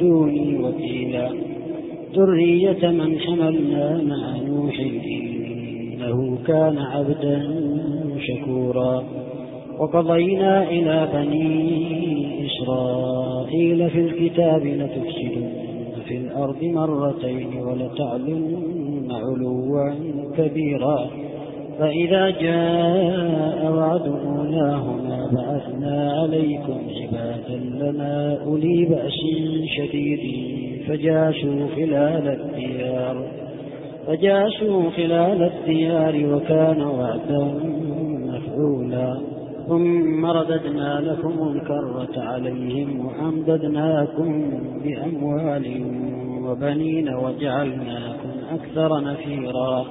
دوني وكيلا ذرية من حملنا مع نوح إنه كان عبدا شكورا. وقضينا إلى بني إسرائيل في الكتاب لتفسدن في الأرض مرتين ولتعلن علوا كبيرا. فإذا جاء وعد أولاهما عليكم عبادا لنا أولي بأس شديد فجاسوا خلال الديار فجاسوا خلال الديار وكان وعدا مفعولا ثم رددنا لكم الكرة عليهم وأمددناكم بأموال وبنين وجعلناكم أكثر نفيرا.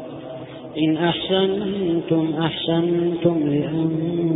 إن أحسنتم أحسنتم لأنفسكم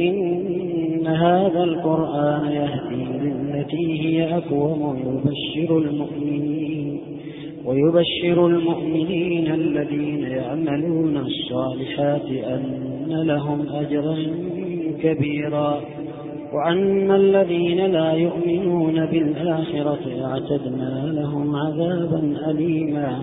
إن هذا القرآن يهدي للتي هي أقوم ويبشر المؤمنين ويبشر المؤمنين الذين يعملون الصالحات أن لهم أجرا كبيرا وأن الذين لا يؤمنون بالآخرة أعتدنا لهم عذابا أليما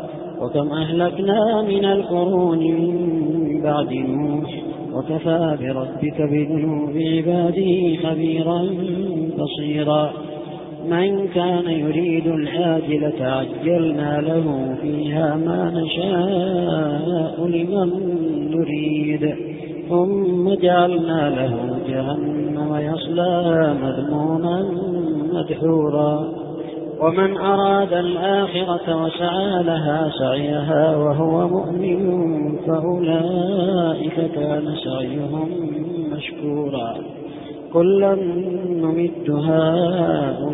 وكم أهلكنا من القرون من بعد نوح وكفى بربك بذنوب عباده خبيرا بصيرا. من كان يريد العاجلة عجلنا له فيها ما نشاء لمن نريد. ثم جعلنا له جهنم يصلى مذموما مدحورا. ومن أراد الآخرة وسعى لها سعيها وهو مؤمن فأولئك كان سعيهم مشكورا. كلا نمد هؤلاء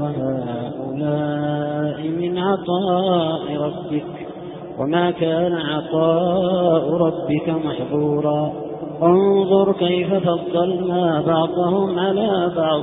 وهؤلاء من عطاء ربك وما كان عطاء ربك محظورا. انظر كيف فضلنا بعضهم على بعض.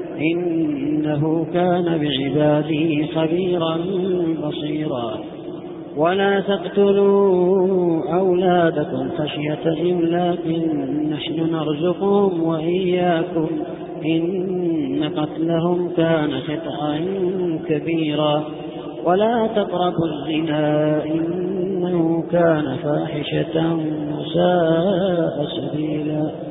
إنه كان بعباده خبيرا بصيرا. ولا تقتلوا أولادكم خشية إملاك نحن نرزقهم وإياكم. إن قتلهم كان خطأ كبيرا. ولا تقربوا الزنا. إنه كان فاحشة وساء سبيلا.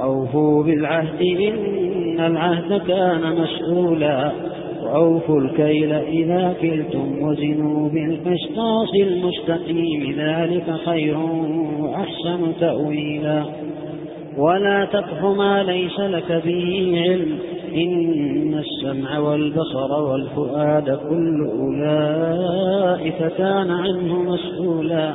وأوفوا بالعهد إن العهد كان مسؤولا وأوفوا الكيل إذا كلتم وزنوا بالقسطاس المستقيم ذلك خير وأحسن تأويلا ولا تقف ما ليس لك به علم إن السمع والبصر والفؤاد كل أولئك كان عنه مسؤولا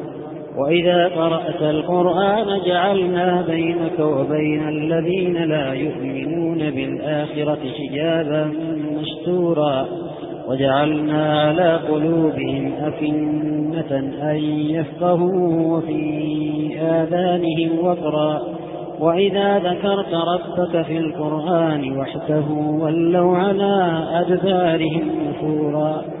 وإذا قرأت القرآن جعلنا بينك وبين الذين لا يؤمنون بالآخرة حجابا مستورا وجعلنا على قلوبهم أكنة أن يفقهوا وفي آذانهم وقرا وإذا ذكرت ربك في القرآن وحده ولوا على أدبارهم نفورا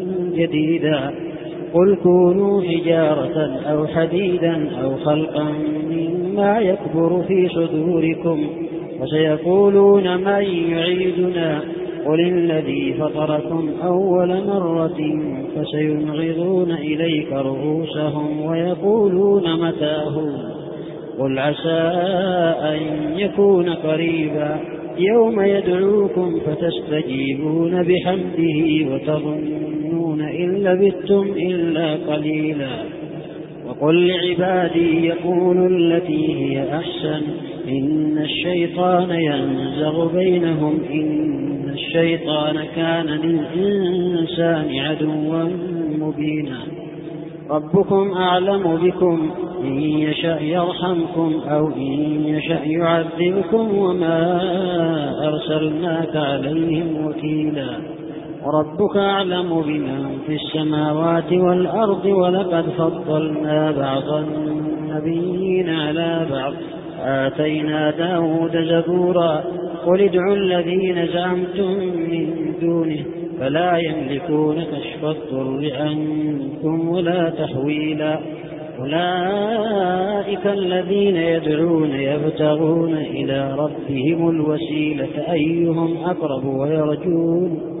جديدا قل كونوا حجارة أو حديدا أو خلقا مما يكبر في صدوركم وسيقولون من يعيدنا قل الذي فطركم أول مرة فسينغضون إليك رؤوسهم ويقولون متاه قل عسى أن يكون قريبا يوم يدعوكم فتستجيبون بحمده وتظنون إن لبثتم إلا قليلا. وقل لعبادي يقولوا التي هي أحسن. إن الشيطان ينزغ بينهم. إن الشيطان كان للإنسان عدوا مبينا. ربكم أعلم بكم. إن يشأ يرحمكم أو إن يشأ يعذبكم وما أرسلناك عليهم وكيلا. وربك أعلم بمن في السماوات والأرض ولقد فضلنا بعض النبيين على بعض. آتينا داود زبورا قل ادعوا الذين زعمتم من دونه فلا يملكون كشف الضر عنكم ولا تحويلا. أولئك الذين يدعون يبتغون إلى ربهم الوسيلة أيهم أقرب ويرجون؟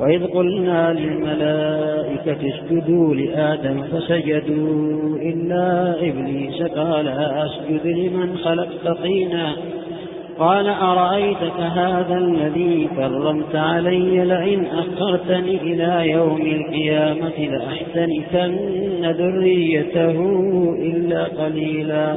وإذ قلنا للملائكة اسجدوا لآدم فسجدوا إلا إبليس قال أسجد لمن خلقت طينا قال أرأيتك هذا الذي كرمت علي لئن أخرتني إلى يوم القيامة لأحتنكن ذريته إلا قليلا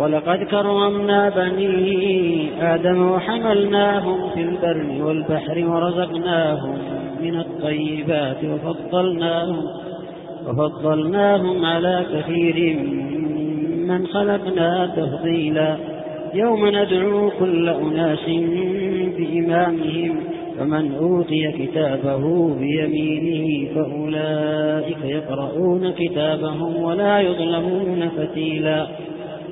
ولقد كرمنا بني آدم وحملناهم في البر والبحر ورزقناهم من الطيبات وفضلناهم وفضلناهم على كثير من خلقنا تفضيلا. يوم ندعو كل أناس بإمامهم فمن أوتي كتابه بيمينه فأولئك يقرؤون كتابهم ولا يظلمون فتيلا.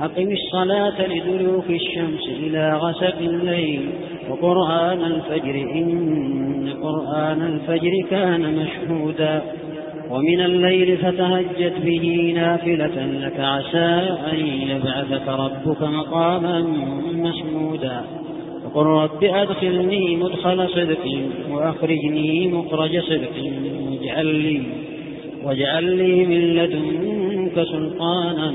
أقم الصلاة لدلوك الشمس إلى غسق الليل وقرآن الفجر إن قرآن الفجر كان مشهودا. ومن الليل فتهجت به نافلة لك عسى أن يبعثك ربك مقاما محمودا. وقل رب أدخلني مدخل صدق وأخرجني مخرج صدق واجعل لي, واجعل لي من لدنك سلطانا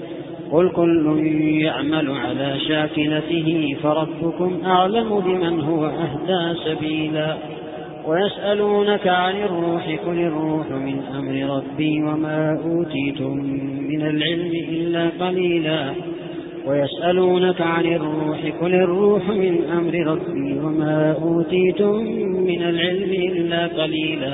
قل كل يعمل على شاكلته فربكم أعلم بمن هو أهدى سبيلا. ويسألونك عن الروح كل الروح من أمر ربي وما أوتيتم من العلم إلا قليلا. ويسألونك عن الروح كل الروح من أمر ربي وما أوتيتم من العلم إلا قليلا.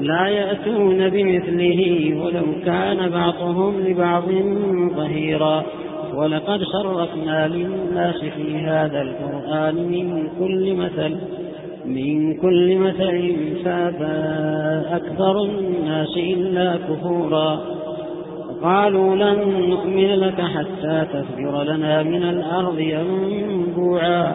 لا يأتون بمثله ولو كان بعضهم لبعض ظهيرا. ولقد صرفنا للناس في هذا القرآن من كل مثل من كل مثل فابى أكثر الناس إلا كفورا. قالوا لن نؤمن لك حتى تفجر لنا من الأرض ينبوعا.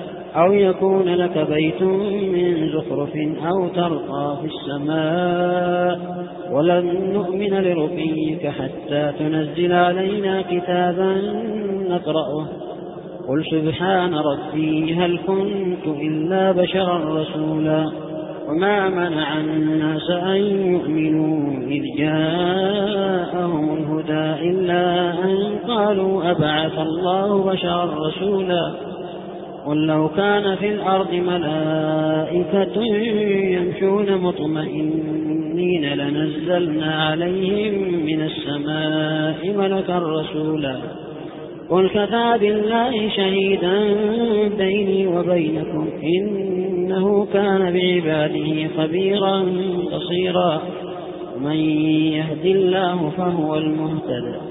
أو يكون لك بيت من زخرف أو ترقى في السماء. ولن نؤمن لرقيك حتى تنزل علينا كتابا نقرأه. قل سبحان ربي هل كنت إلا بشرا رسولا؟ وما منع الناس أن يؤمنوا إذ جاءهم الهدى إلا أن قالوا أبعث الله بشرا رسولا؟ قل لو كان في الأرض ملائكة يمشون مطمئنين لنزلنا عليهم من السماء ملكا رسولا. قل كفى بالله شهيدا بيني وبينكم إنه كان بعباده خبيرا بصيرا. من يهد الله فهو المهتد.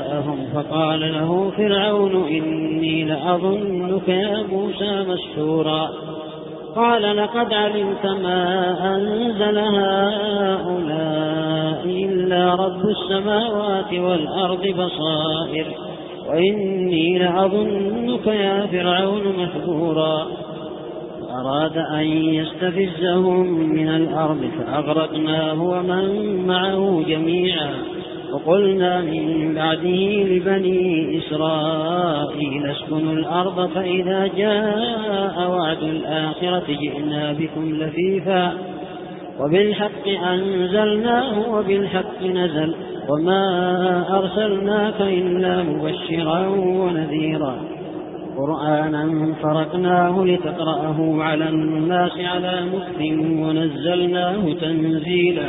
جاءهم فقال له فرعون إني لأظنك يا موسى مسحورا قال لقد علمت ما أنزل هؤلاء إلا رب السماوات والأرض بصائر وإني لأظنك يا فرعون محبورا أراد أن يستفزهم من الأرض فأغرقناه ومن معه جميعا. وقلنا من بعده لبني إسرائيل اسكنوا الأرض فإذا جاء وعد الآخرة جئنا بكم لفيفا وبالحق أنزلناه وبالحق نزل وما أرسلناك إلا مبشرا ونذيرا قرآنا فرقناه لتقرأه على الناس على مكت ونزلناه تنزيلا